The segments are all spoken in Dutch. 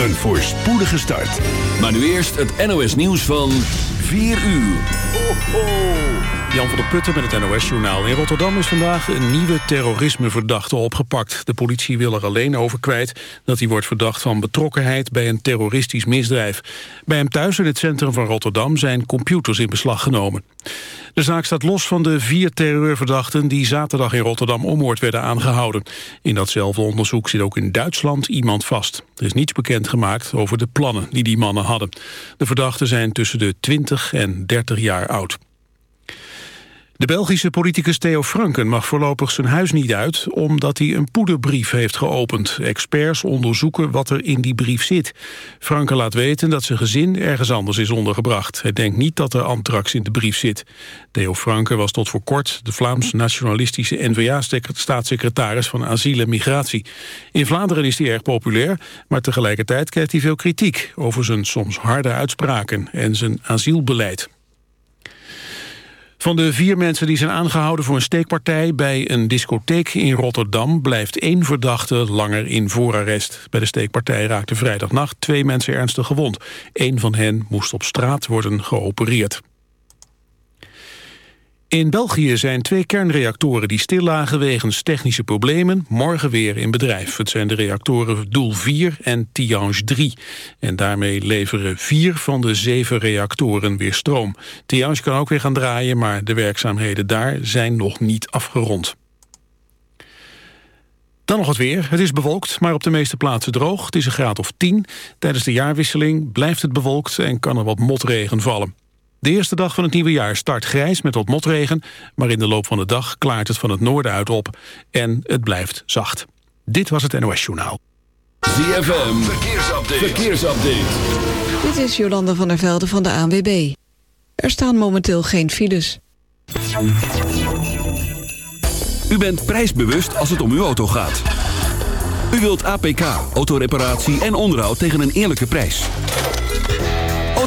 Een voorspoedige start. Maar nu eerst het NOS nieuws van 4 uur. Ho, ho. Jan van der Putten met het NOS-journaal. In Rotterdam is vandaag een nieuwe terrorismeverdachte opgepakt. De politie wil er alleen over kwijt dat hij wordt verdacht van betrokkenheid bij een terroristisch misdrijf. Bij hem thuis in het centrum van Rotterdam zijn computers in beslag genomen. De zaak staat los van de vier terreurverdachten die zaterdag in Rotterdam-Ommoord werden aangehouden. In datzelfde onderzoek zit ook in Duitsland iemand vast. Er is niets bekend gemaakt over de plannen die die mannen hadden. De verdachten zijn tussen de 20 en 30 jaar oud. De Belgische politicus Theo Franken mag voorlopig zijn huis niet uit... omdat hij een poederbrief heeft geopend. Experts onderzoeken wat er in die brief zit. Franken laat weten dat zijn gezin ergens anders is ondergebracht. Hij denkt niet dat er antrax in de brief zit. Theo Franken was tot voor kort de Vlaams-nationalistische N-VA-staatssecretaris van Asiel en Migratie. In Vlaanderen is hij erg populair, maar tegelijkertijd krijgt hij veel kritiek... over zijn soms harde uitspraken en zijn asielbeleid. Van de vier mensen die zijn aangehouden voor een steekpartij bij een discotheek in Rotterdam blijft één verdachte langer in voorarrest. Bij de steekpartij raakten vrijdagnacht twee mensen ernstig gewond. Eén van hen moest op straat worden geopereerd. In België zijn twee kernreactoren die stil lagen wegens technische problemen morgen weer in bedrijf. Het zijn de reactoren Doel 4 en Tihange 3. En daarmee leveren vier van de zeven reactoren weer stroom. Tihange kan ook weer gaan draaien, maar de werkzaamheden daar zijn nog niet afgerond. Dan nog het weer. Het is bewolkt, maar op de meeste plaatsen droog. Het is een graad of 10. Tijdens de jaarwisseling blijft het bewolkt en kan er wat motregen vallen. De eerste dag van het nieuwe jaar start grijs met wat motregen... maar in de loop van de dag klaart het van het noorden uit op... en het blijft zacht. Dit was het NOS Journaal. ZFM, verkeersupdate. verkeersupdate. Dit is Jolanda van der Velde van de ANWB. Er staan momenteel geen files. U bent prijsbewust als het om uw auto gaat. U wilt APK, autoreparatie en onderhoud tegen een eerlijke prijs.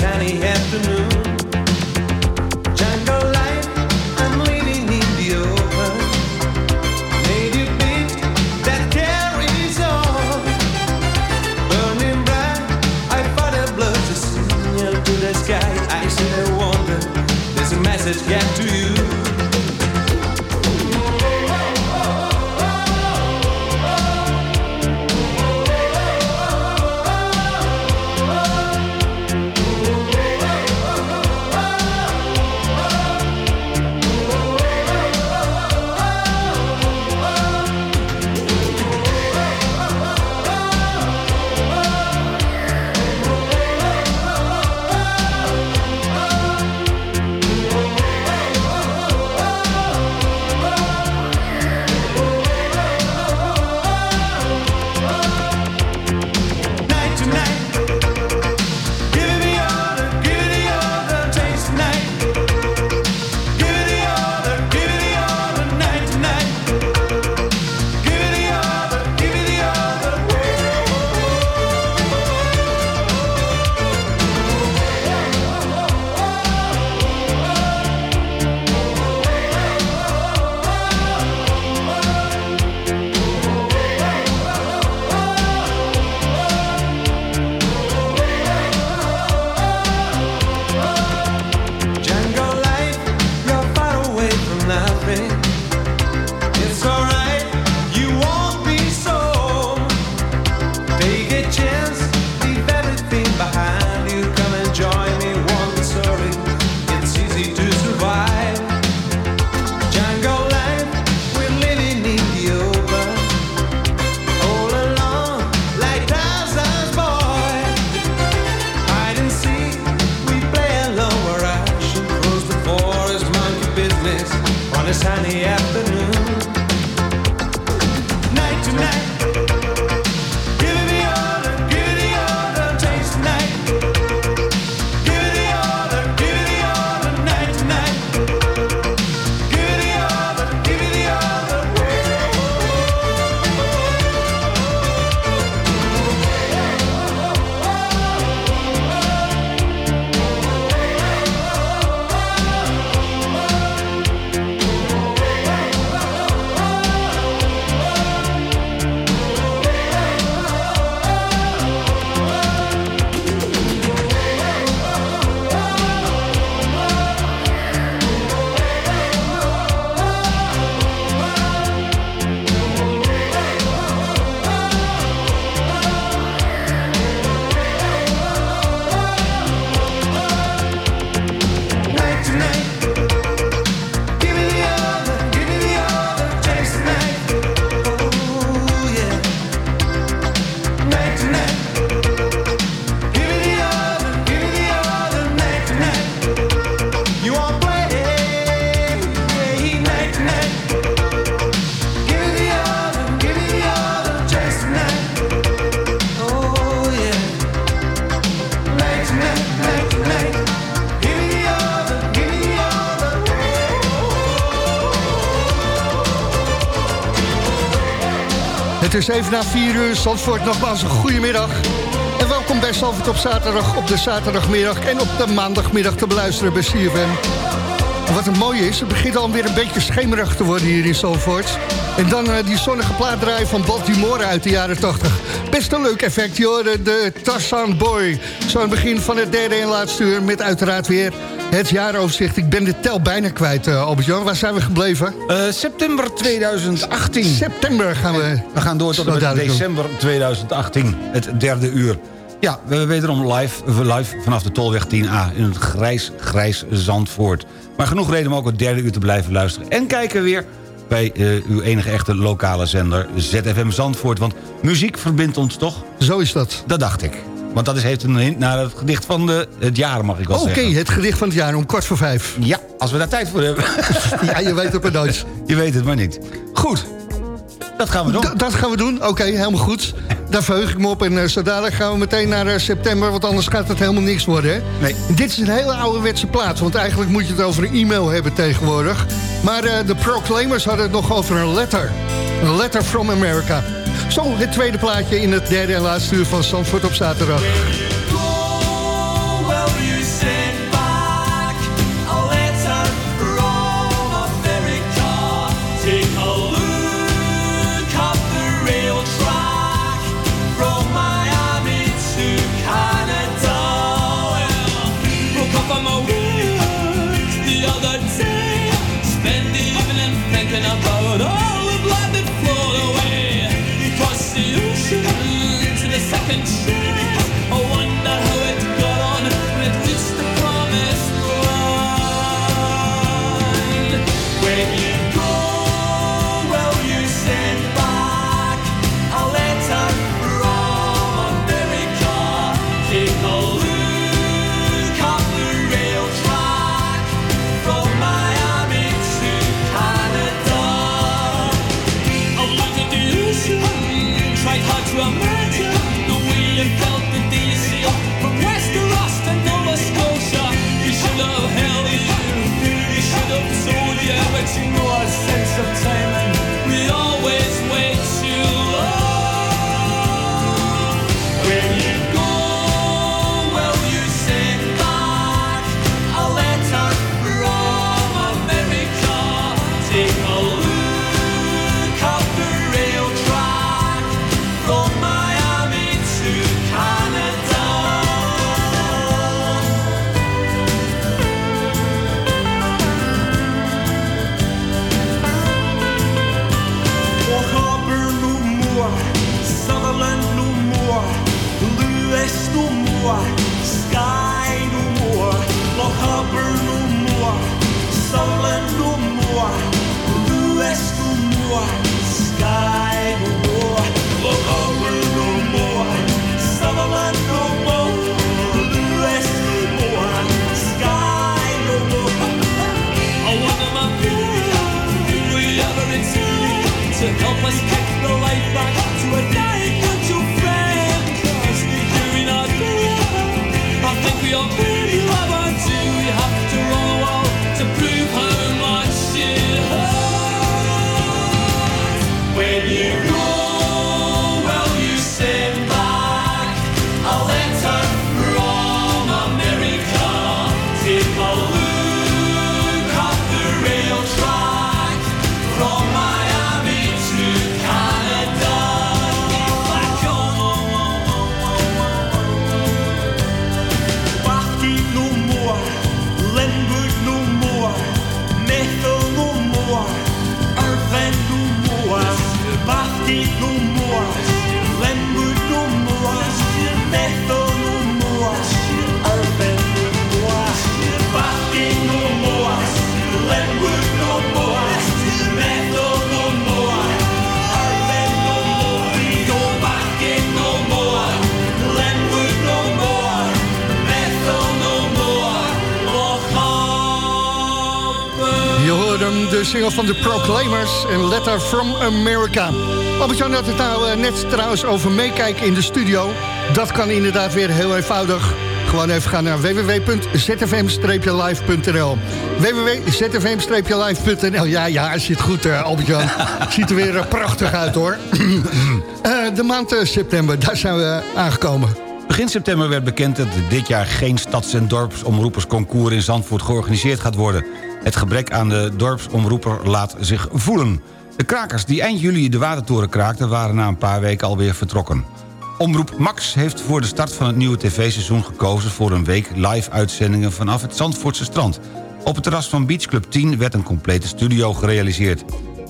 sunny afternoon. Het is even na 4 uur. Zandvoort nogmaals een goedemiddag. En welkom bij Zandvoort op zaterdag, op de zaterdagmiddag... en op de maandagmiddag te beluisteren bij CFM. Wat het mooie is, het begint alweer een beetje schemerig te worden hier in Zandvoort. En dan eh, die zonnige plaat van Baltimore uit de jaren 80. Best een leuk effect, joh. De, de Boy. Zo aan het begin van het derde en laatste uur... met uiteraard weer het jaaroverzicht. Ik ben de tel bijna kwijt, eh, Albert-Jan. Waar zijn we gebleven? Eh, september 2018. September gaan we... We gaan door tot en met doen. december 2018, het derde uur. Ja, we hebben wederom live, live vanaf de Tolweg 10A... in het grijs, grijs Zandvoort. Maar genoeg reden om ook het derde uur te blijven luisteren. En kijken weer bij eh, uw enige echte lokale zender ZFM Zandvoort. Want muziek verbindt ons toch? Zo is dat. Dat dacht ik. Want dat is, heeft een hint naar het gedicht van de, het jaar, mag ik wel Oké, zeggen. het gedicht van het jaar om kwart voor vijf. Ja, als we daar tijd voor hebben. Ja, je weet het maar nooit. Je weet het maar niet. Goed, dat gaan we doen. D- dat gaan we doen. Oké, helemaal goed. Daar verheug ik me op. En uh, zo dadelijk gaan we meteen naar eh, september, want anders gaat het helemaal niks worden. Hè? Nee. Dit is een hele ouderwetse plaats, want eigenlijk moet je het over een e-mail hebben tegenwoordig. Maar eh, de Proclaimers hadden het nog over een letter. Een letter from America. Zo, het tweede plaatje in het derde en laatste uur van Zandvoort op zaterdag. De single van de Proclaimers, een letter from America. Albert-Jan had het nou eh, net trouwens over meekijken in de studio. Dat kan inderdaad weer heel eenvoudig. Gewoon even gaan naar www.zfm-live.nl www.zfm-live.nl Ja, ja, zit goed, eh, Albert-Jan. Ziet er weer eh, prachtig uit, hoor. De maand september, daar zijn we aangekomen. Begin september werd bekend dat dit jaar geen stads- en dorpsomroepersconcours in Zandvoort georganiseerd gaat worden. Het gebrek aan de dorpsomroeper laat zich voelen. De krakers die eind juli de watertoren kraakten waren na een paar weken alweer vertrokken. Omroep Max heeft voor de start van het nieuwe tv-seizoen gekozen... voor een week live-uitzendingen vanaf het Zandvoortse strand. Op het terras van Beach Club 10 werd een complete studio gerealiseerd.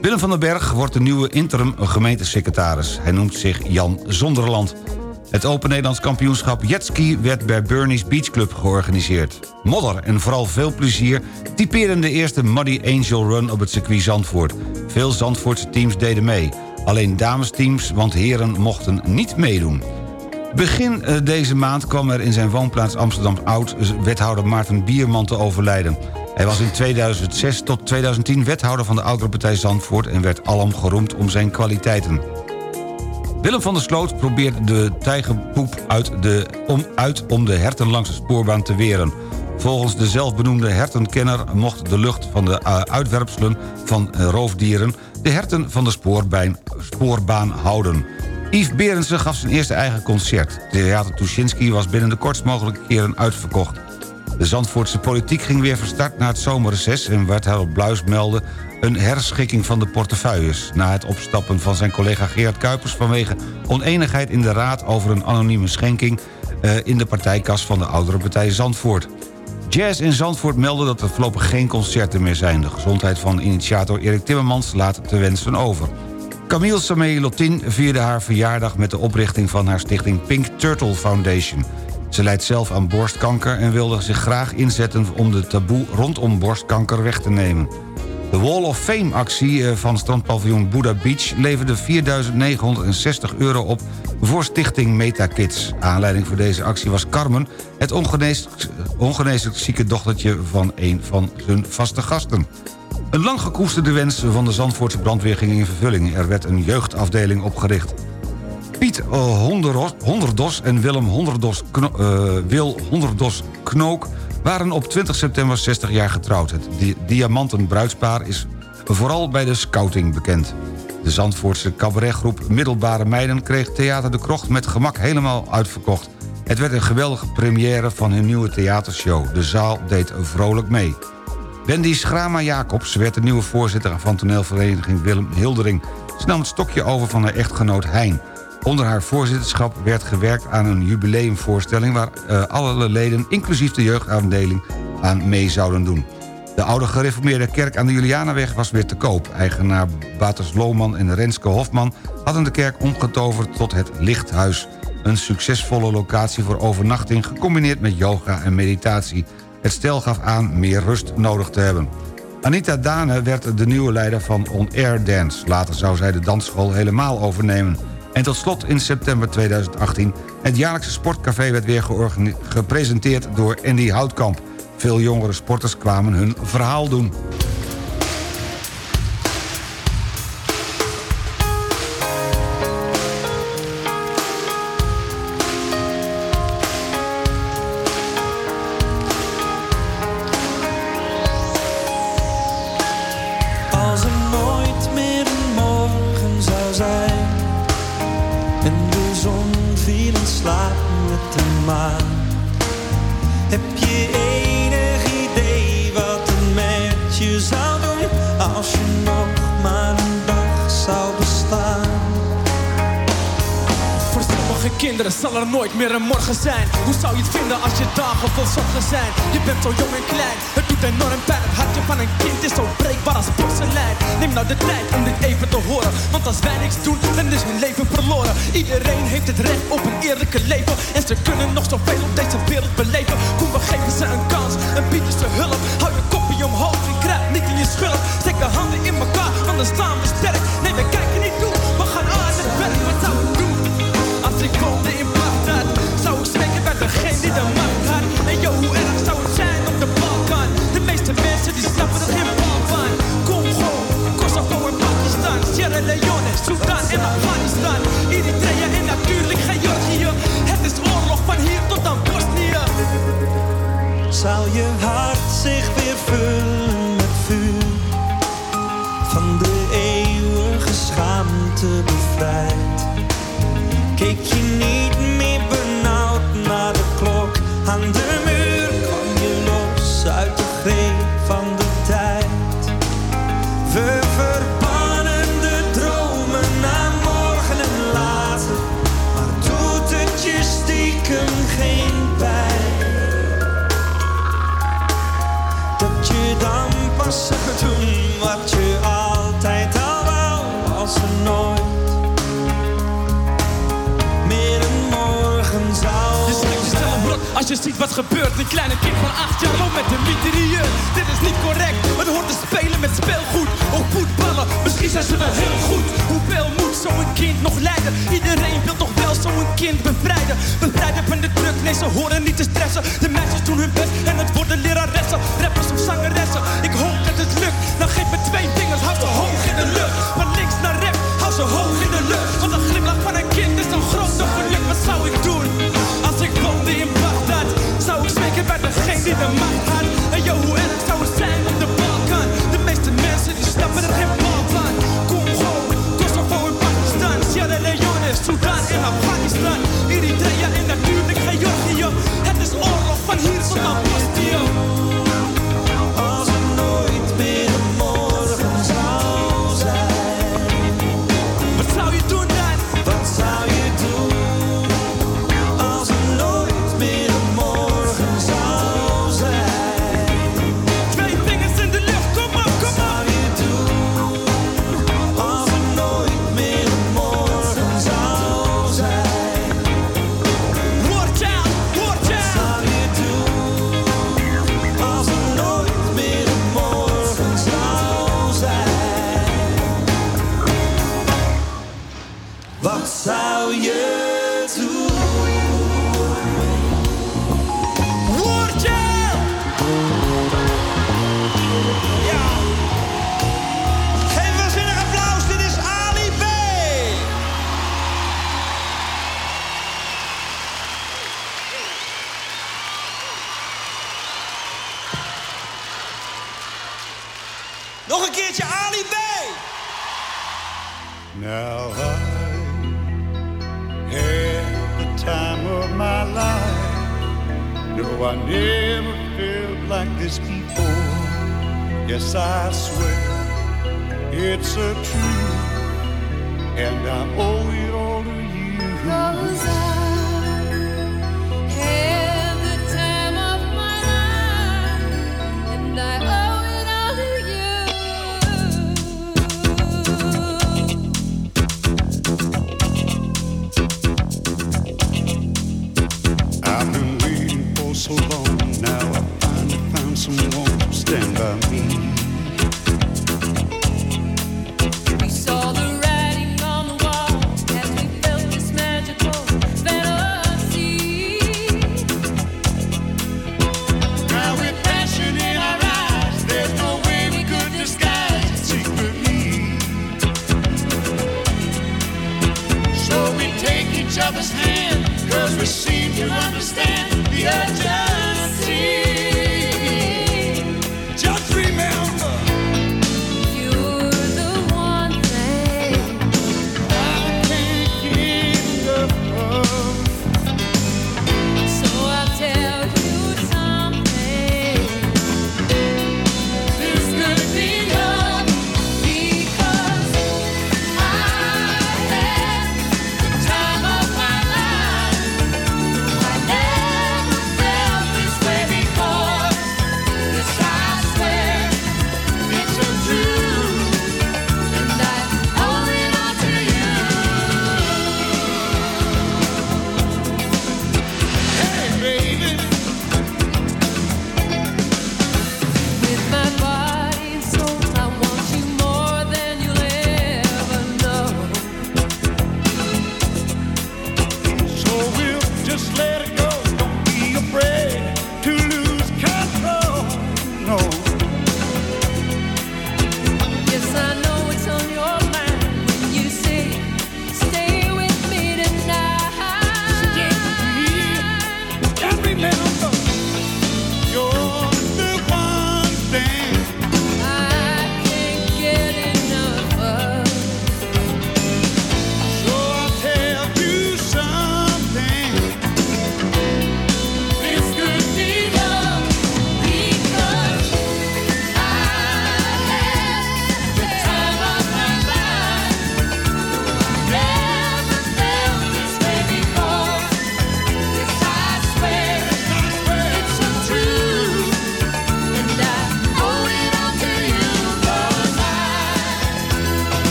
Willem van den Berg wordt de nieuwe interim gemeentesecretaris. Hij noemt zich Jan Zonderland. Het Open Nederlands kampioenschap Jetski werd bij Bernie's Beach Club georganiseerd. Modder en vooral veel plezier typeren de eerste Muddy Angel Run op het circuit Zandvoort. Veel Zandvoortse teams deden mee. Alleen damesteams, want heren mochten niet meedoen. Begin eh, deze maand kwam er in zijn woonplaats Amsterdam-Oud... wethouder Maarten Bierman te overlijden. Hij was in 2006 tot 2010 wethouder van de oudere partij Zandvoort... en werd alom geroemd om zijn kwaliteiten. Willem van der Sloot probeert de tijgerpoep uit, de, om, uit om de herten langs de spoorbaan te weren. Volgens de zelfbenoemde hertenkenner mocht de lucht van de uh, uitwerpselen van uh, roofdieren... de herten van de spoorbaan, spoorbaan houden. Yves Berendsen gaf zijn eerste eigen concert. Theater Tuschinski was binnen de kortst mogelijke keren uitverkocht. De Zandvoortse politiek ging weer van start na het zomerreces... en wethouder Bluis meldde een herschikking van de portefeuilles... na het opstappen van zijn collega Gerard Kuipers... vanwege oneenigheid in de raad over een anonieme schenking... Uh, in de partijkas van de oudere partij Zandvoort. Jazz in Zandvoort meldde dat er voorlopig geen concerten meer zijn. De gezondheid van initiator Erik Timmermans laat te wensen over. Camille Samé Lotin vierde haar verjaardag met de oprichting van haar stichting Pink Turtle Foundation. Ze leidt zelf aan borstkanker en wilde zich graag inzetten om de taboe rondom borstkanker weg te nemen. De Wall of Fame-actie eh, van strandpaviljoen Buddha Beach... leverde 4.960 euro op voor stichting MetaKids. Aanleiding voor deze actie was Carmen... het ongeneeslijk, zieke dochtertje van een van hun vaste gasten. Een lang gekoesterde wens van de Zandvoortse brandweer ging in vervulling. Er werd een jeugdafdeling opgericht. Piet Honderos, Honderdos en Willem Honderdos, uh, Wil Honderdos Knook waren op 20 september 60 jaar getrouwd. Het di diamanten bruidspaar is vooral bij de scouting bekend. De Zandvoortse cabaretgroep Middelbare Meiden... kreeg Theater de Krocht met gemak helemaal uitverkocht. Het werd een geweldige première van hun nieuwe theatershow. De zaal deed vrolijk mee. Wendy Schrama-Jacobs werd de nieuwe voorzitter... van toneelvereniging Willem Hildering. Ze nam het stokje over van haar echtgenoot Hein. Onder haar voorzitterschap werd gewerkt aan een jubileumvoorstelling... waar uh, alle leden, inclusief de jeugdafdeling, aan mee zouden doen. De oude gereformeerde kerk aan de Julianaweg was weer te koop. Eigenaar Baters Lohman en Renske Hofman hadden de kerk omgetoverd tot het Lichthuis. Een succesvolle locatie voor overnachting... gecombineerd met yoga en meditatie. Het stel gaf aan meer rust nodig te hebben. Anita Dane werd de nieuwe leider van On Air Dance. Later zou zij de dansschool helemaal overnemen. En tot slot in september 2018... het jaarlijkse sportcafé werd weer gepresenteerd door Andy Houtkamp. Veel jongere sporters kwamen hun verhaal doen. Hoe zou je het vinden als je dagen vol zorgen zijn? Je bent zo jong en klein, het doet enorm pijn. Het hartje van een kind is zo breekbaar als porselein. Neem nou de tijd om dit even te horen. Want als wij niks doen, dan is hun leven verloren. Iedereen heeft het recht op een eerlijke leven. En ze kunnen nog zoveel op deze wereld beleven. Kom, we geven ze een kans en bieden ze hulp.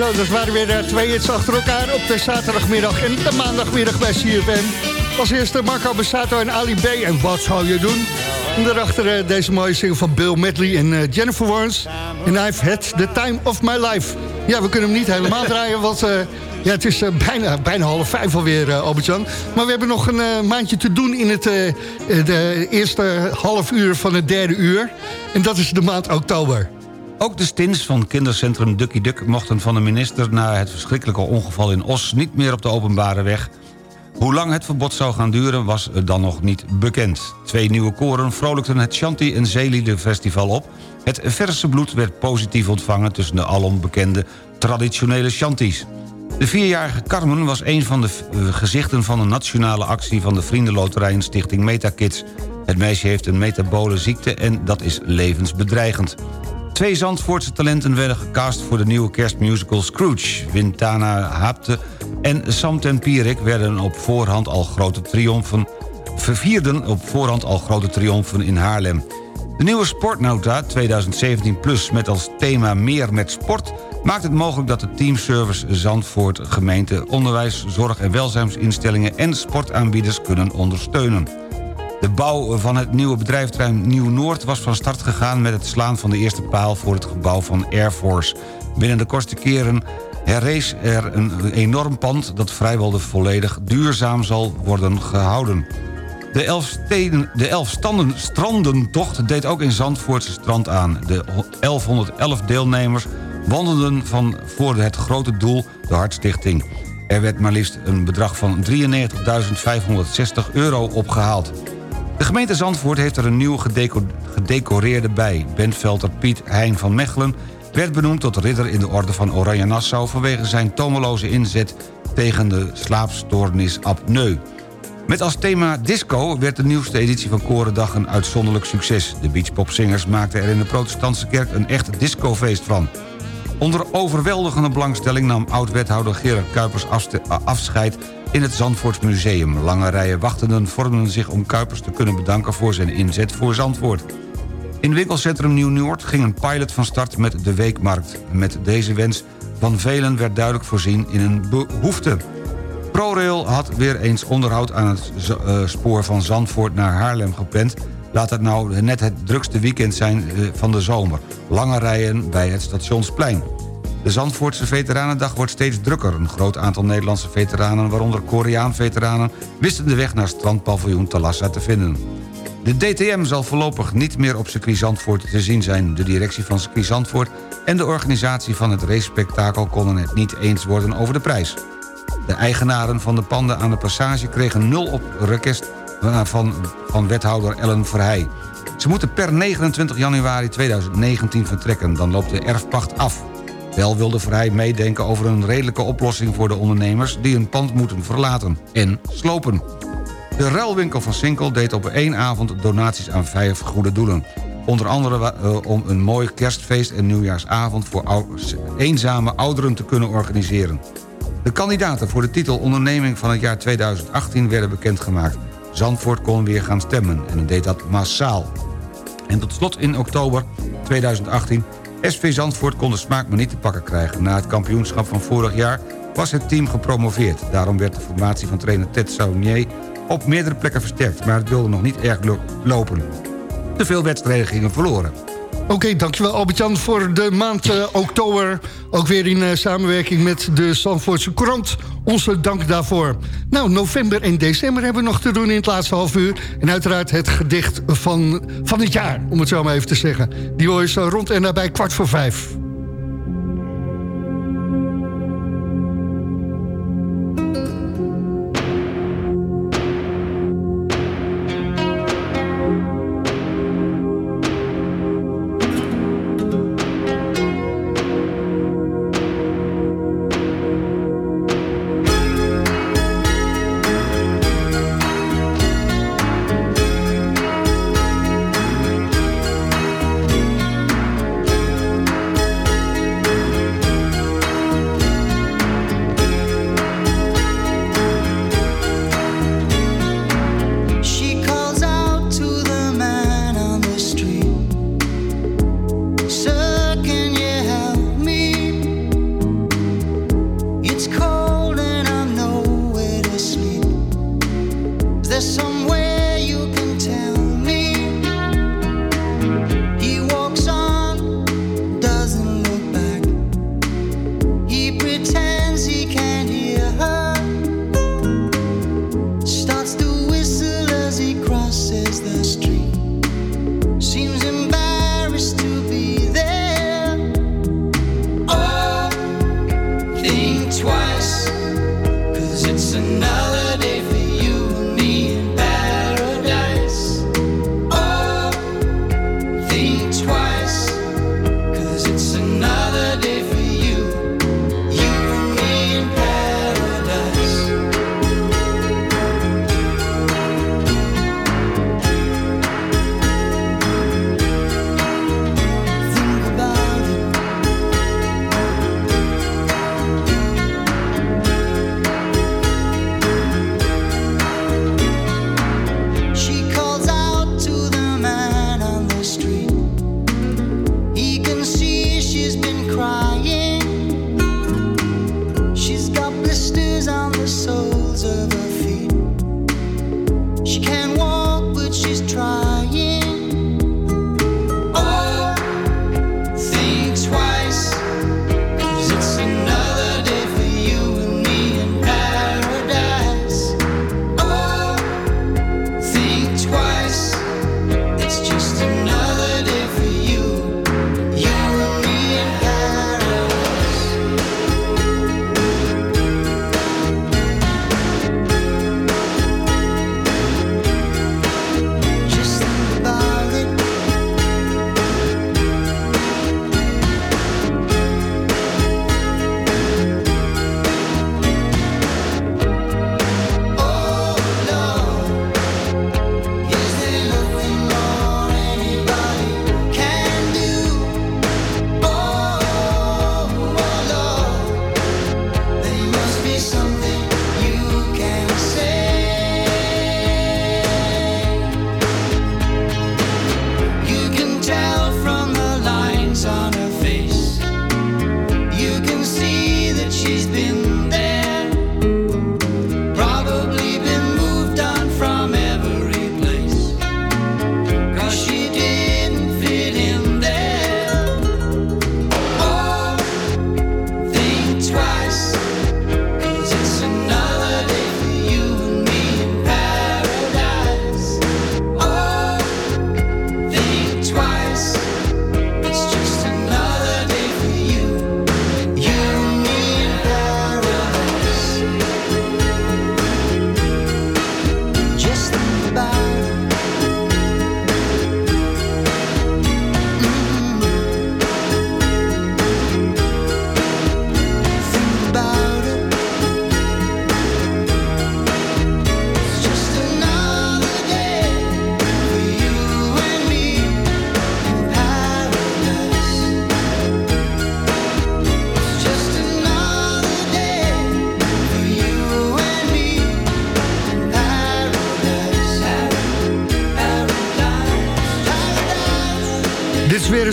Zo, dat waren weer eh, twee hits achter elkaar op de zaterdagmiddag en de maandagmiddag bij CFM. Als eerste Marco Bassato en Ali B. En wat zou je doen? En daarachter eh, deze mooie single van Bill Medley en eh, Jennifer Warnes. En I've had the time of my life. Ja, we kunnen hem niet helemaal draaien, want ja, het is bijna, bijna half vijf alweer, uh, Albert-Jan. Maar we hebben nog een maandje te doen in het de eerste half uur van het derde uur. En dat is de maand oktober. Ook de stins van kindercentrum Ducky Duck mochten van de minister... na het verschrikkelijke ongeval in Os niet meer op de openbare weg. Hoe lang het verbod zou gaan duren was dan nog niet bekend. Twee nieuwe koren vrolijkten het Shanti en Zeelieden op. Het verse bloed werd positief ontvangen tussen de alom bekende traditionele Shanties. De vierjarige Carmen was een van de eh, gezichten van een nationale actie... van de Vriendenloterij en Stichting Metakids. Het meisje heeft een metabole ziekte en dat is levensbedreigend. Twee Zandvoortse talenten werden gecast voor de nieuwe kerstmusical Scrooge. Wintana Haapte en Sam ten Pierik werden op voorhand al grote triomfen... vervierden op voorhand al grote triomfen in Haarlem. De nieuwe Sportnota 2017 Plus met als thema meer met sport... maakt het mogelijk dat de Teamservice Zandvoort gemeente... onderwijs, zorg- en welzijnsinstellingen en sportaanbieders kunnen ondersteunen. De bouw van het nieuwe bedrijfterrein Nieuw-Noord was van start gegaan... met het slaan van de eerste paal voor het gebouw van Air Force. Binnen de kortste keren herrees er een enorm pand... dat vrijwel de volledig duurzaam zal worden gehouden. De elf, steden, de elf standen, strandentocht deed ook in Zandvoortse strand aan. De 1111 deelnemers wandelden van voor het grote doel de Hartstichting. Er werd maar liefst een bedrag van 93.560 euro opgehaald. De gemeente Zandvoort heeft er een nieuw gedeco gedecoreerde bij. Bentvelder Piet Hein van Mechelen werd benoemd tot ridder in de orde van Oranje Nassau... vanwege zijn tomeloze inzet tegen de slaapstoornis apneu. Met als thema disco werd de nieuwste editie van Korendag een uitzonderlijk succes. De beachpopzingers maakten er in de protestantse kerk een echt discofeest van. Onder overweldigende belangstelling nam oud-wethouder Gerard Kuipers afscheid in het Zandvoorts Museum. Lange rijen wachtenden vormden zich om Kuipers te kunnen bedanken voor zijn inzet voor Zandvoort. In winkelcentrum Nieuw-Noord ging een pilot van start met de Weekmarkt. Met deze wens van velen werd duidelijk voorzien in een behoefte. ProRail had weer eens onderhoud aan het uh, spoor van Zandvoort naar Haarlem gepland. Laat het nou net het drukste weekend zijn uh, van de zomer. Lange rijen bij het Stationsplein. De Zandvoortse Veteranendag wordt steeds drukker. Een groot aantal Nederlandse veteranen, waaronder Koreaan-veteranen... wisten de weg naar strandpaviljoen Talassa te vinden. De DTM zal voorlopig niet meer op circuit Zandvoort te zien zijn. De directie van circuit Zandvoort en de organisatie van het racespektakel... konden het niet eens worden over de prijs. De eigenaren van de panden aan de passage kregen nul op request van, van wethouder Ellen Verheij. Ze moeten per 29 januari 2019 vertrekken, dan loopt de erfpacht af. Wel wilde Verheij meedenken over een redelijke oplossing voor de ondernemers... die een pand moeten verlaten en slopen. De ruilwinkel van Sinkel deed op één avond donaties aan vijf goede doelen. Onder andere uh, om een mooi kerstfeest en nieuwjaarsavond... voor eenzame ouderen te kunnen organiseren. De kandidaten voor de titel onderneming van het jaar 2018 werden bekendgemaakt. Zandvoort kon weer gaan stemmen en deed dat massaal. En tot slot in oktober 2018... SV Zandvoort kon de smaak maar niet te pakken krijgen. Na het kampioenschap van vorig jaar was het team gepromoveerd. Daarom werd de formatie van trainer Ted Saunier op meerdere plekken versterkt... maar het wilde nog niet erg lopen. Te veel wedstrijden gingen verloren. Oké, dankjewel Albert-Jan voor de maand uh, oktober. Ook weer in uh, samenwerking met de Zandvoortse Courant. Onze dank daarvoor. Nou, november en december hebben we nog te doen in het laatste half uur. En uiteraard het gedicht van, van het jaar, om het zo maar even te zeggen. Die hoor je zo rond en nabij kwart voor vijf.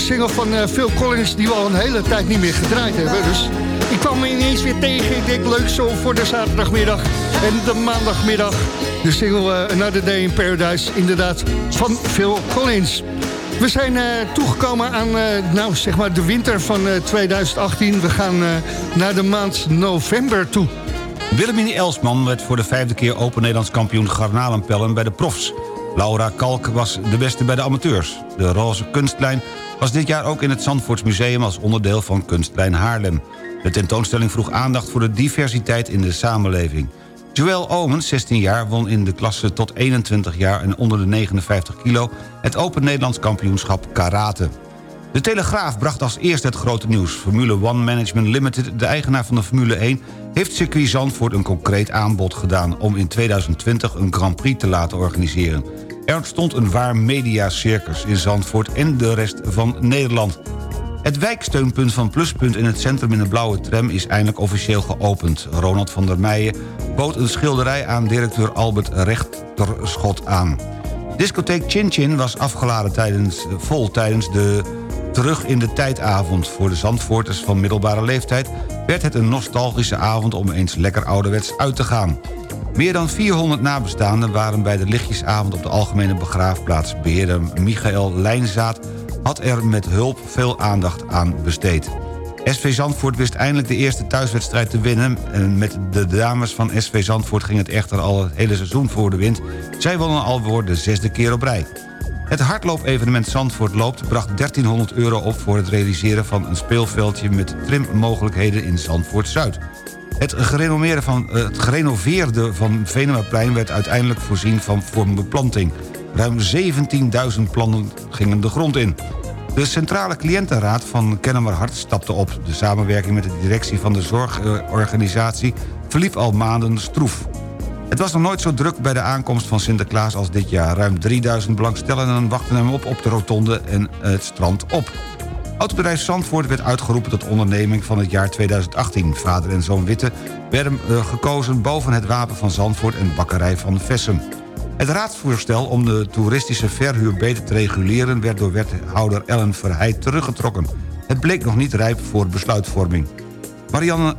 Single van eh, Phil Collins die we al een hele tijd niet meer gedraaid hebben. Dus ik kwam ineens weer tegen. Ik denk leuk zo voor de zaterdagmiddag en de maandagmiddag. De single eh, Another Day in Paradise, inderdaad, van Phil Collins. We zijn eh, toegekomen aan nou, zeg maar de winter van eh, 2018. We gaan naar de maand november toe. Willemien Elsman werd voor de vijfde keer Open Nederlands kampioen garnalenpellen bij de profs. Laura Kalk was de beste bij de amateurs. De roze kunstlijn was dit jaar ook in het Zandvoortsmuseum... als onderdeel van Kunstlijn Haarlem. De tentoonstelling vroeg aandacht voor de diversiteit in de samenleving. Joël Omens, 16 jaar, won in de klasse tot 21 jaar... en onder de 59 kilo het Open Nederlands kampioenschap karate. De Telegraaf bracht als eerste het grote nieuws. Formule One Management Limited, de eigenaar van de Formule 1... heeft circuit Zandvoort een concreet aanbod gedaan... om in 2020 een Grand Prix te laten organiseren. Er ontstond een waar mediacircus in Zandvoort en de rest van Nederland. Het wijksteunpunt van Pluspunt in het centrum in de blauwe tram... is eindelijk officieel geopend. Ronald van der Meijen bood een schilderij aan directeur Albert Rechterschot aan. Discotheek Chin Chin was afgeladen tijdens, vol tijdens de terug in de tijdavond. Voor de Zandvoorters van middelbare leeftijd werd het een nostalgische avond... om eens lekker ouderwets uit te gaan. Meer dan 400 nabestaanden waren bij de lichtjesavond op de Algemene Begraafplaats. Beheerder Michael Lijnzaad had er met hulp veel aandacht aan besteed. SV Zandvoort wist eindelijk de eerste thuiswedstrijd te winnen. En met de dames van SV Zandvoort ging het echter al het hele seizoen voor de wind. Zij wonnen al voor de zesde keer op rij. Het hardloop-evenement Zandvoort Loopt bracht 1300 euro op... voor het realiseren van een speelveldje met trimmogelijkheden in Zandvoort-Zuid. Het, gerenomeerde van, eh, het gerenoveerde van Venemaplein werd uiteindelijk voorzien van vormbeplanting. Ruim 17.000 planten gingen de grond in. De Centrale Cliëntenraad van Kennemer Hart stapte op. De samenwerking met de directie van de zorgorganisatie verliep al maanden stroef. Het was nog nooit zo druk bij de aankomst van Sinterklaas als dit jaar. Ruim 3000 belangstellenden wachten hem op op de rotonde en het strand op. Autobedrijf Zandvoort werd uitgeroepen tot onderneming van het jaar 2018. Vader en zoon Witte werden eh, gekozen boven het wapen van Zandvoort en bakkerij van Vessem. Het raadsvoorstel om de toeristische verhuur beter te reguleren... werd door wethouder Ellen Verheij teruggetrokken. Het bleek nog niet rijp voor besluitvorming. Marianne,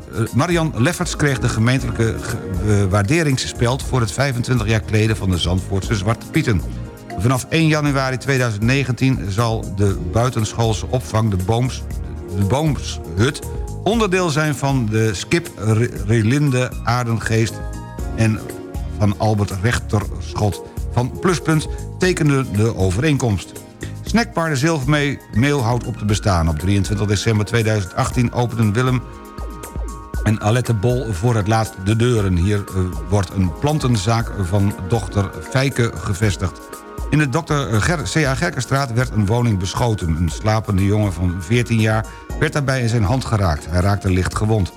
eh, Lefferts kreeg de gemeentelijke ge- eh, waarderingsspeld... voor het 25 jaar kleden van de Zandvoortse Zwarte Pieten. Vanaf 1 januari 2019 zal de buitenschoolse opvang de, Booms, de Boomshut... onderdeel zijn van de Skip Re- Relinde Aardengeest... en van Albert Rechterschot van Pluspunt tekende de overeenkomst. Snackbar de Zilvermeel houdt op te bestaan. Op 23 december 2018 openden Willem en Alette Bol voor het laatst de deuren. Hier eh, wordt een plantenzaak van dochter Fijke gevestigd. In de Dr. C.A. Gerkenstraat werd een woning beschoten. Een slapende jongen van 14 jaar werd daarbij in zijn hand geraakt. Hij raakte licht gewond.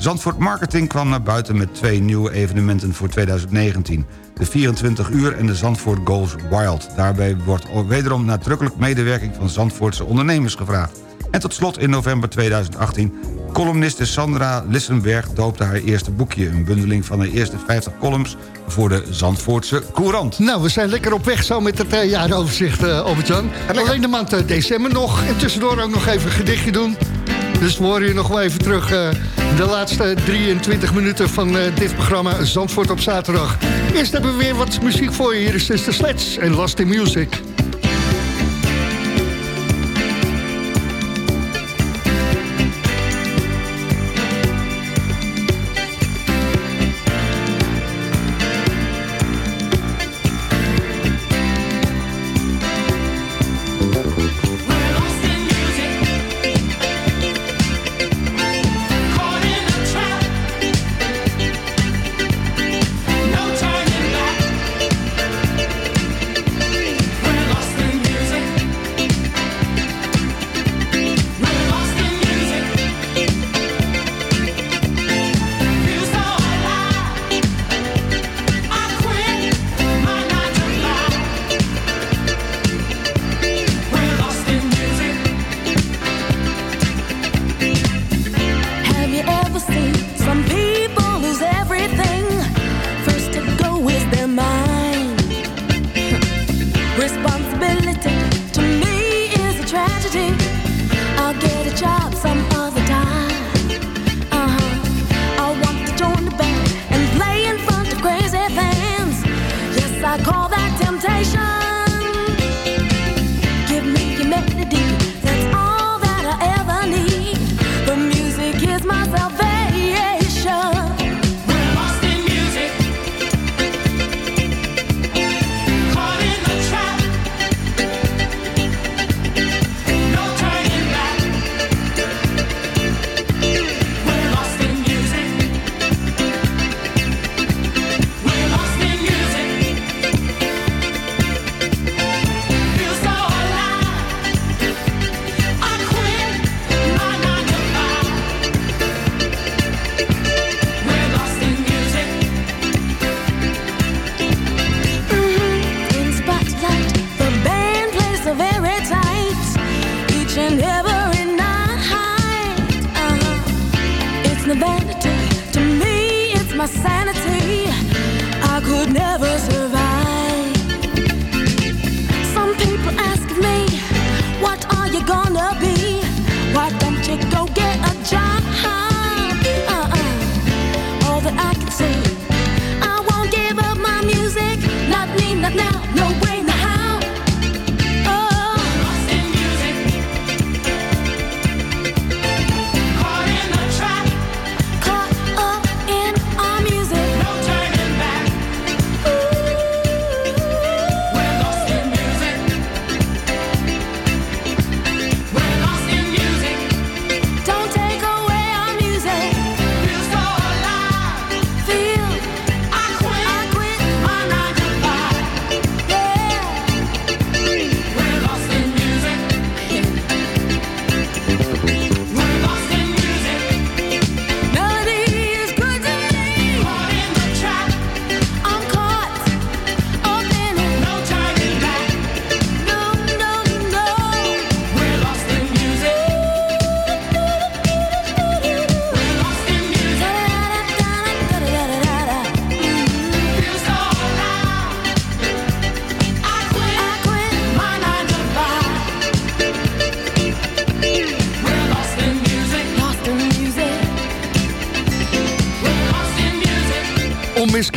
Zandvoort Marketing kwam naar buiten met twee nieuwe evenementen voor 2019. De 24 uur en de Zandvoort Goes Wild. Daarbij wordt wederom nadrukkelijk medewerking van Zandvoortse ondernemers gevraagd. En tot slot in november 2018... columniste Sandra Lissenberg doopte haar eerste boekje... een bundeling van haar eerste 50 columns voor de Zandvoortse Courant. Nou, we zijn lekker op weg zo met het eh, jaaroverzicht, eh Albert-Jan. Alleen de maand eh, december nog. En tussendoor ook nog even een gedichtje doen. Dus we horen je nog wel even terug. eh, de laatste 23 minuten van eh, dit programma Zandvoort op zaterdag. Eerst hebben we weer wat muziek voor je. Hier is Sister Sledge en Lost in Music.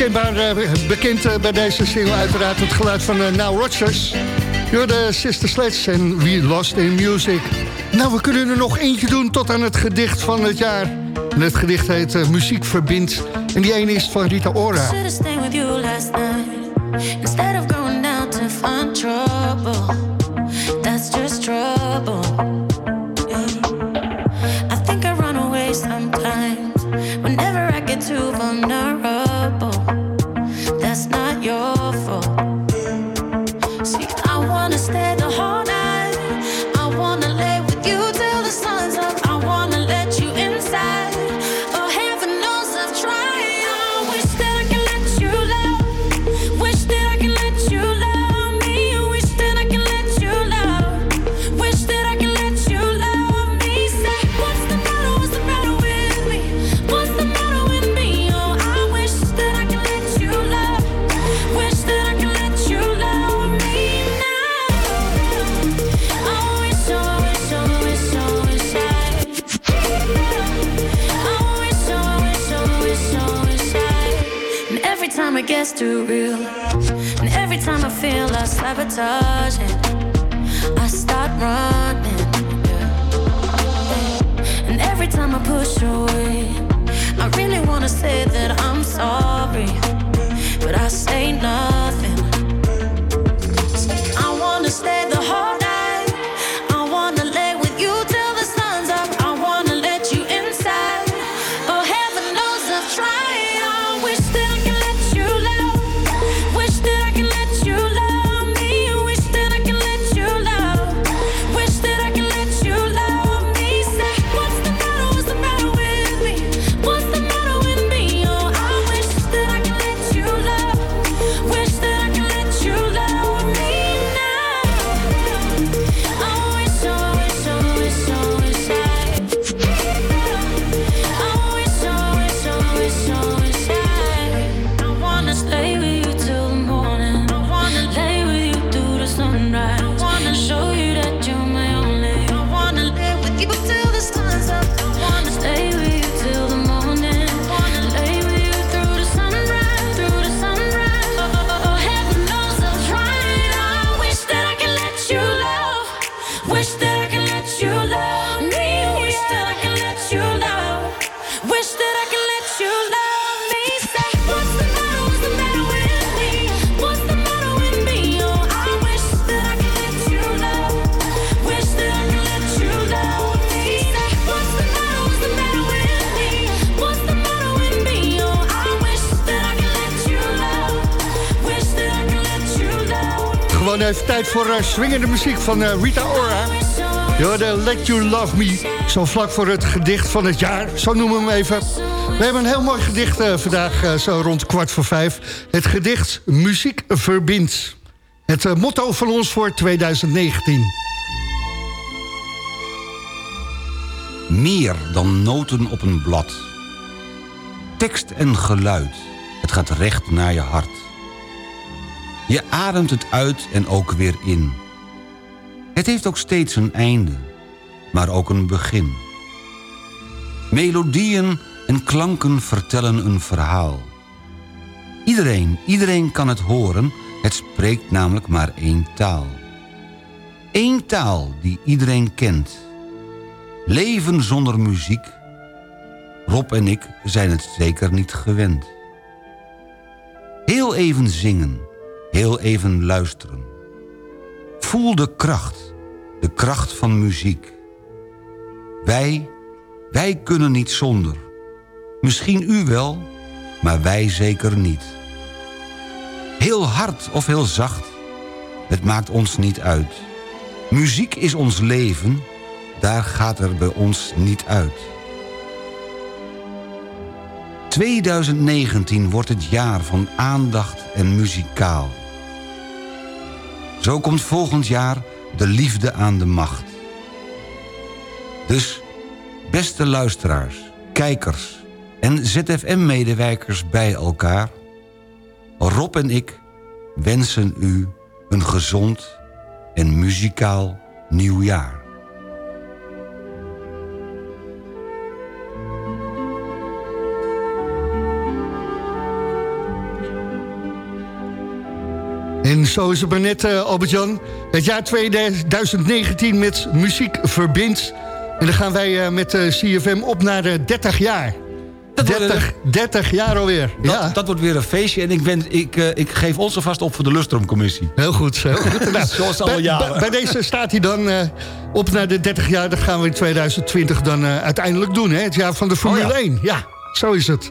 Onmiskenbaar eh, bekend eh, bij deze single. Uiteraard het geluid van uh, Now Rodgers. Door de Sister Sledge en We Lost in Music. Nou, we kunnen er nog eentje doen tot aan het gedicht van het jaar. En het gedicht heet eh, Muziek verbindt. En die ene is van Rita Ora. Voor eh, swingende muziek van eh, Rita Ora. Hoorde Let You Love Me. Zo vlak voor het gedicht van het jaar, zo noemen we hem even. We hebben een heel mooi gedicht eh, vandaag, zo rond kwart voor vijf. Het gedicht Muziek verbindt. Het motto van ons voor 2019. Meer dan noten op een blad. Tekst en geluid, het gaat recht naar je hart. Je ademt het uit en ook weer in. Het heeft ook steeds een einde, maar ook een begin. Melodieën en klanken vertellen een verhaal. Iedereen, iedereen kan het horen, het spreekt namelijk maar één taal. Eén taal die iedereen kent. Leven zonder muziek? Rob en ik zijn het zeker niet gewend. Heel even zingen, heel even luisteren. Voel de kracht, de kracht van muziek. Wij, wij kunnen niet zonder. Misschien u wel, maar wij zeker niet. Heel hard of heel zacht, het maakt ons niet uit. Muziek is ons leven, daar gaat er bij ons niet uit. 2019 wordt het jaar van aandacht en muzikaal. Zo komt volgend jaar de liefde aan de macht. Dus, beste luisteraars, kijkers en ZFM-medewerkers bij elkaar... Rob en ik wensen u een gezond en muzikaal nieuwjaar. En zo is het maar net, eh, Albert-Jan. Het jaar 2019 met muziek verbindt. En dan gaan wij eh, met eh, CFM op naar de 30 jaar. 30, 30 jaar alweer. Dat, ja. dat wordt weer een feestje en ik, ben, ik, ik geef ons alvast op voor de Lustrumcommissie. Heel goed, heel goed. Nou, Zoals alle bij, jaren. bij- bij deze staat hij dan op naar de 30 jaar. Dat gaan we in 2020 dan uiteindelijk doen. Hè? Het jaar van de Formule Oh ja. 1. Ja, zo is het.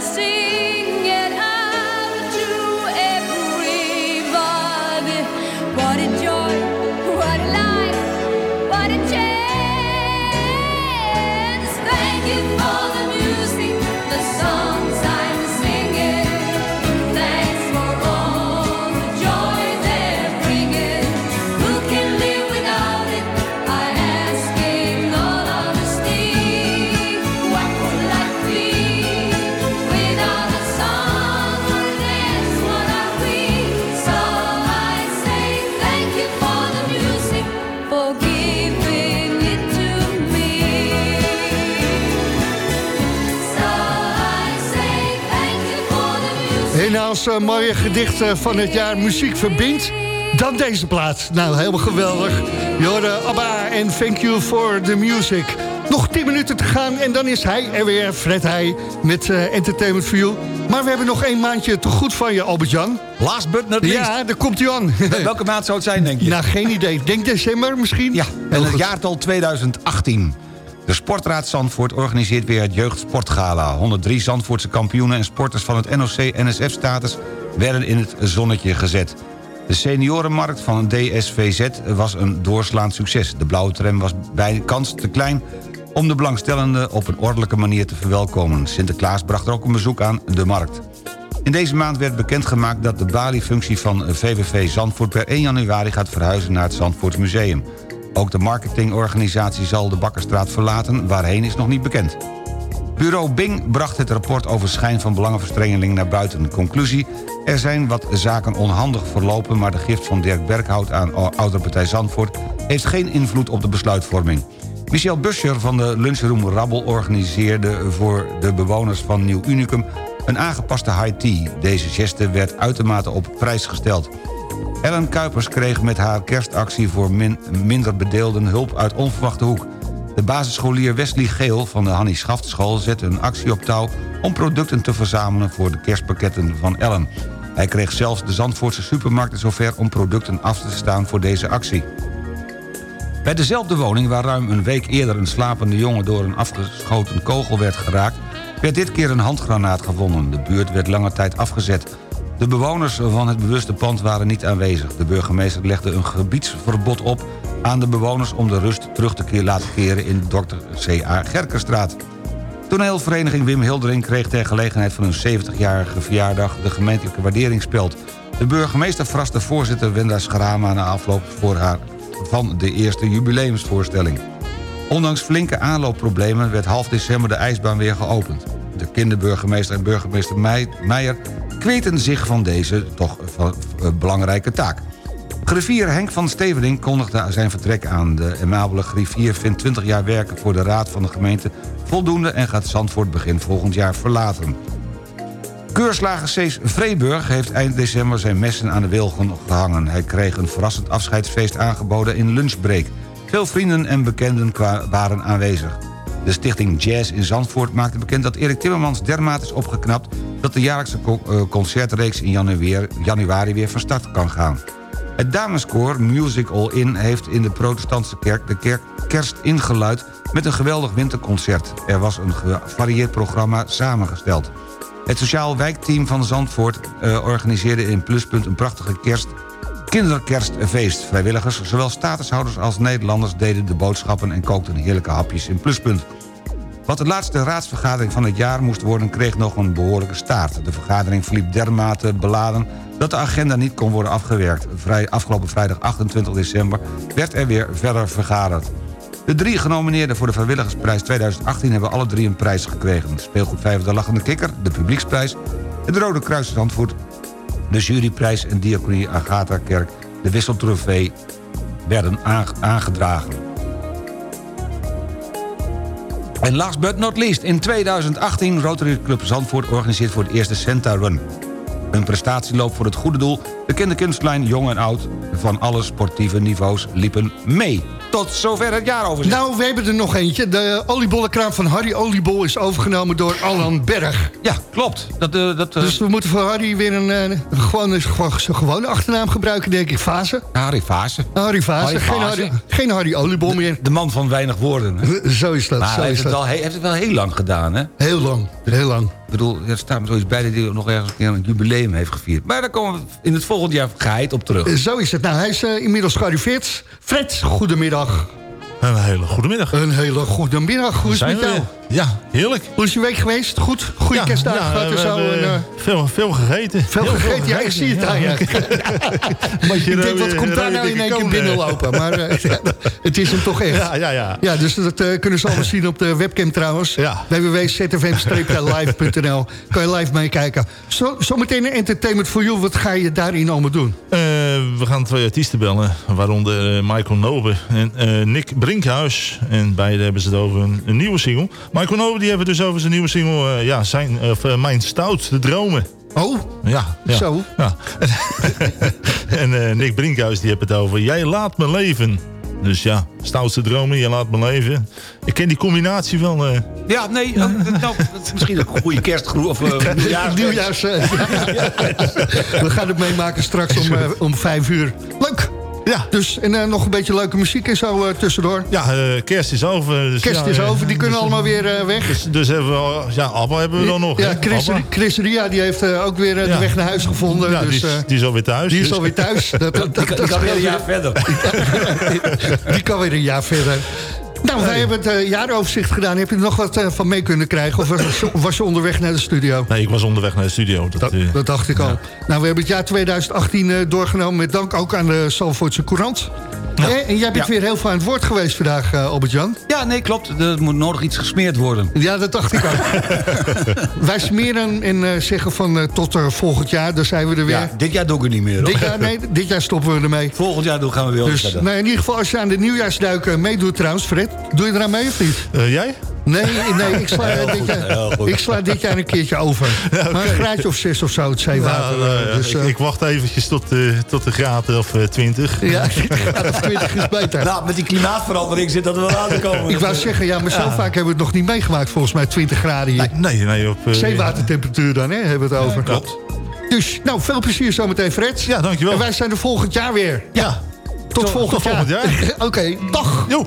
see. Als eh, mooie gedicht van het jaar muziek verbindt... dan deze plaat. Nou, helemaal geweldig. Jorde Abba en thank you for the music. Nog 10 minuten te gaan en dan is hij er weer, Fred Heij... met eh, Entertainment for You. Maar we hebben nog één maandje te goed van je, Albert-Jan. Last but not least. Ja, daar komt hij aan. Welke maand zou het zijn, denk je? Nou, geen idee. Denk december misschien? Ja, En het jaartal 2018. De Sportraad Zandvoort organiseert weer het Jeugdsportgala. 103 Zandvoortse kampioenen en sporters van het NOC-NSF-status... werden in het zonnetje gezet. De seniorenmarkt van DSVZ was een doorslaand succes. De blauwe tram was bij kans te klein om de belangstellenden op een ordelijke manier te verwelkomen. Sinterklaas bracht er ook een bezoek aan de markt. In deze maand werd bekendgemaakt dat de baliefunctie van VVV Zandvoort... per 1 januari gaat verhuizen naar het Zandvoorts Museum. Ook de marketingorganisatie zal de Bakkerstraat verlaten, waarheen is nog niet bekend. Bureau Bing bracht het rapport over schijn van belangenverstrengeling naar buiten. Conclusie, er zijn wat zaken onhandig verlopen... maar de gift van Dirk Berghout aan Oudere Partij Zandvoort... heeft geen invloed op de besluitvorming. Michel Buscher van de lunchroom Rabbel organiseerde voor de bewoners van Nieuw Unicum... een aangepaste high tea. Deze geste werd uitermate op prijs gesteld. Ellen Kuipers kreeg met haar kerstactie voor min- minder bedeelden hulp uit onverwachte hoek. De basisscholier Wesley Geel van de Hannie Schaftschool zette een actie op touw... om producten te verzamelen voor de kerstpakketten van Ellen. Hij kreeg zelfs de Zandvoortse supermarkten zover om producten af te staan voor deze actie. Bij dezelfde woning waar ruim een week eerder een slapende jongen... door een afgeschoten kogel werd geraakt... werd dit keer een handgranaat gevonden. De buurt werd lange tijd afgezet. De bewoners van het bewuste pand waren niet aanwezig. De burgemeester legde een gebiedsverbod op aan de bewoners... om de rust terug te laten keren in Dr. C.A. Gerkenstraat. Toneelvereniging Wim Hildering kreeg ter gelegenheid van hun 70-jarige verjaardag... de gemeentelijke waarderingspeld. De burgemeester verraste voorzitter Wenda Schrama na afloop voor haar van de eerste jubileumsvoorstelling. Ondanks flinke aanloopproblemen werd half december de ijsbaan weer geopend. De kinderburgemeester en burgemeester Meij- Meijer kweten zich van deze toch belangrijke taak. Griffier Henk van Stevening kondigde zijn vertrek aan. De amabele griffier vindt 20 jaar werken voor de raad van de gemeente voldoende... en gaat Zandvoort begin volgend jaar verlaten. Keurslager Cees Vreeburg heeft eind december zijn messen aan de wilgen gehangen. Hij kreeg een verrassend afscheidsfeest aangeboden in lunchbreak. Veel vrienden en bekenden waren aanwezig. De stichting Jazz in Zandvoort maakte bekend dat Erik Timmermans dermate is opgeknapt... dat de jaarlijkse eh, concertreeks in januari, januari weer van start kan gaan. Het dameskoor Music All In heeft in de protestantse kerk de kerk kerst ingeluid met een geweldig winterconcert. Er was een gevarieerd programma samengesteld. Het sociaal wijkteam van Zandvoort eh, organiseerde in Pluspunt een prachtige kerst kinderkerstfeest. Vrijwilligers, zowel statushouders als Nederlanders... deden de boodschappen en kookten heerlijke hapjes in Pluspunt. Wat de laatste raadsvergadering van het jaar moest worden... kreeg nog een behoorlijke staart. De vergadering verliep dermate beladen dat de agenda niet kon worden afgewerkt. Vrij, afgelopen vrijdag 28 december werd er weer verder vergaderd. De drie genomineerden voor de Vrijwilligersprijs 2018 hebben alle drie een prijs gekregen. Speelgoed 5 de Lachende Kikker, de Publieksprijs... het Rode Kruis Zandvoort, de Juryprijs en Diaconie Agatha Kerk... de Wisseltrofee werden aange- aangedragen. En last but not least, in 2018 Rotary Club Zandvoort organiseert voor het eerste Santa Run. Een prestatieloop voor het goede doel. Bekende kunstlijn, jong en oud, van alle sportieve niveaus liepen mee. Tot zover het jaaroverzicht. Nou, we hebben er nog eentje. De oliebollenkraam van Harry Oliebol is overgenomen door Alan Berg. Ja, klopt. Dat, eh, dat, eh, Dus we moeten voor Harry weer een, eh, een gewone, gewoon zijn gewone achternaam gebruiken, denk ik. Fase. Harry Fase. Harry Fase. Geen. Harry, geen Harry Oliebol meer. De man van weinig woorden. hè? Zo is dat. Maar zo hij is het, dat. wel, hij heeft het wel heel lang gedaan, hè? Heel lang. Heel lang. Ik bedoel, er staat me zoiets bij dat hij nog ergens een keer een jubileum heeft gevierd. Maar daar komen we in het volgend jaar geheid op terug. Eh, Zo is het. Nou, hij is eh, inmiddels gearriveerd. Fred, goedemiddag. Een hele goede middag. Een hele goede middag. Hoe is het Zijn met jou? Ja, heerlijk. Hoe is je week geweest? Goed? Goede kerstdagen gehad en we zo? en, eh, veel, veel gegeten. veel gegeten? Ja, ik zie het aan je. Ik denk, wat komt daar nou in één keer binnenlopen? Maar eh, ja, het is hem toch echt. Ja, ja, ja. Ja, dus dat eh, kunnen ze allemaal zien op de webcam trouwens. Ja. www.zfm-live.nl Kan je live meekijken. Zo, zometeen een entertainment voor jou. Wat ga je daarin allemaal doen? Eh, we gaan twee artiesten bellen, waaronder eh, Michael Nobe en eh, Nick Brinkhuis. En beide hebben ze het over een, een nieuwe single. Michael Nobe die hebben het dus over zijn nieuwe single, eh, ja, zijn, of, eh, Mijn Stoutste Dromen. Oh, Ja, ja. Zo. Ja. en eh, Nick Brinkhuis die heeft het over Jij laat me leven. Dus ja, stoutste dromen, jij laat me leven. Ik ken die combinatie wel. eh, Ja, nee, eh, nou, misschien een goede kerstgroep of uh, nieuwjaars. eh, ja. We gaan het meemaken straks om, eh, om vijf uur. Leuk! Ja. Dus, en eh, nog een beetje leuke muziek en zo eh, tussendoor. Ja, eh, kerst is over. Dus Kerst ja, is over, die kunnen allemaal weer eh, weg. Dus, dus hebben we, al- ja, Abba hebben we dan nog. Ja? Chris. Chris Ria die heeft eh, ook weer de weg naar huis gevonden. Ja, dus, die, is, die is alweer thuis. die is dus- alweer thuis. Dat, dat, dat, Die kan, die kan weer een jaar verder. die kan weer een jaar verder. Nou, wij hebben het eh, jaaroverzicht gedaan. Heb je er nog wat eh, van mee kunnen krijgen? Of was, was je onderweg naar de studio? Nee, ik was onderweg naar de studio. Dat, Dat, eh, dat dacht ik al. Nou, we hebben het jaar 2018 eh, doorgenomen... met dank ook aan de Zalvoortse Courant. Eh, en jij bent Ja. weer heel veel aan het woord geweest vandaag, eh Albert-Jan. Ja, nee, klopt. Er moet nodig iets gesmeerd worden. Ja, dat dacht ik ook. Wij smeren en eh, zeggen van eh, tot eh, volgend jaar, dan zijn we er weer. Ja, dit jaar doe ik het niet meer. hoor. Dit jaar, nee, dit jaar stoppen we ermee. Volgend jaar doen gaan we weer Dus nou, in ieder geval, als je aan de nieuwjaarsduik eh, meedoet trouwens, Fred. Doe je eraan mee of niet? eh, jij? Nee, nee ik, sla dit jaar, ik sla dit jaar een keertje over. Maar een graadje of zes of zo, het zeewater. Nou, nou, ja, dus, ik, eh, ik wacht eventjes tot, eh, tot de graad of eh, 20. Ja, of 20 is beter. Nou, met die klimaatverandering zit dat er wel aan te komen. Ik wou zeggen, ja, maar zo Ja. vaak hebben we het nog niet meegemaakt. Volgens mij 20 graden hier. Nee, nee, op... eh, Zeewatertemperatuur dan, hè, hebben we het over. Klopt. Dus, nou, veel plezier zometeen, Fred. Ja, dankjewel. En wij zijn er volgend jaar weer. Ja. Tot, volgend, tot volgend jaar. Oké, dag. Jo.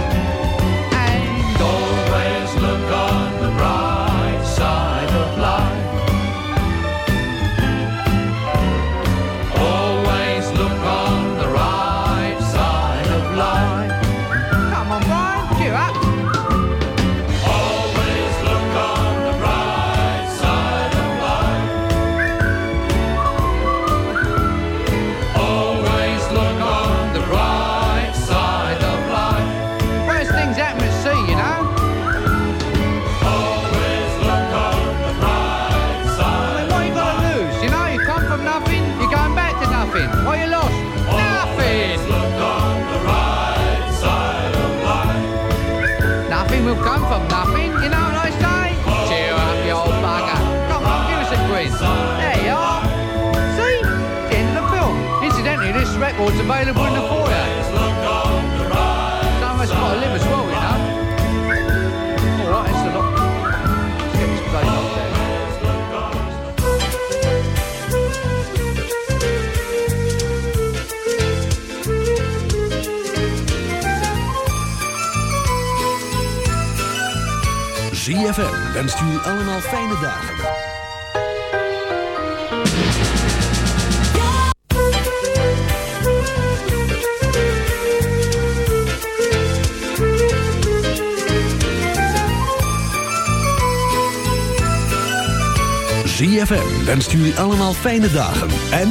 ZFM wenst jullie allemaal fijne dagen. ZFM wenst jullie allemaal fijne dagen en...